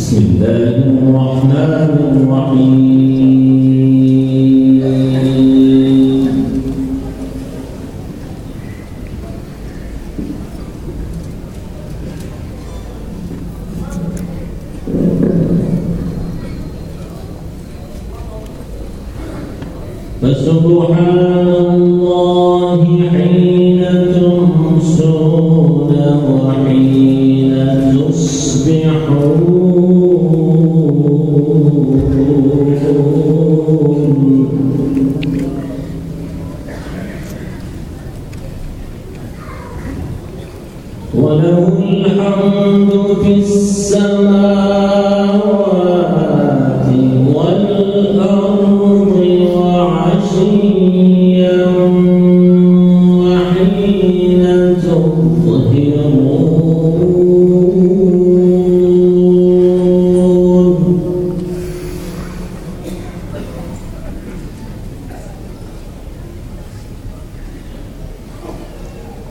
بسم الله الرحمن الرحيم. فسبحان الله حين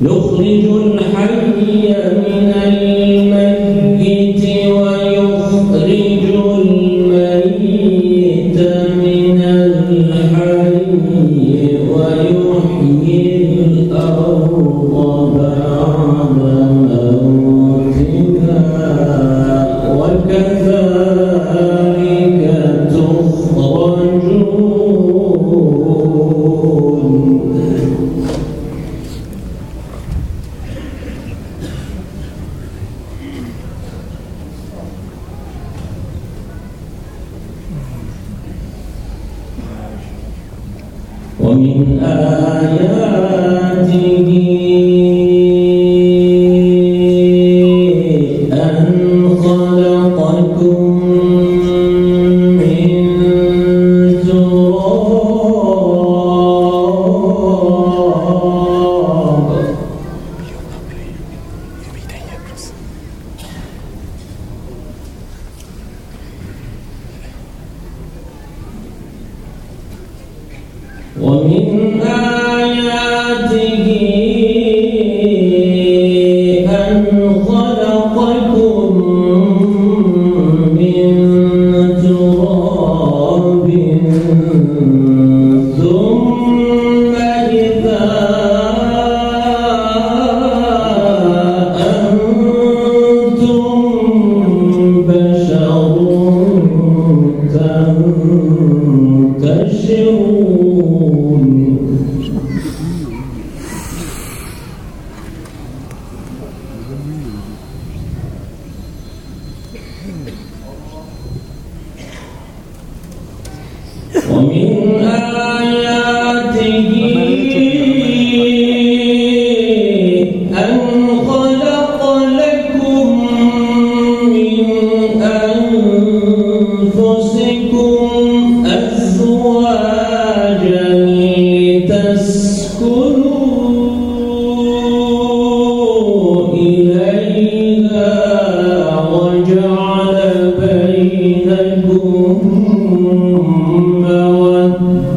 يخرج الحي من الميت أن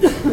Yeah.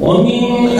ومن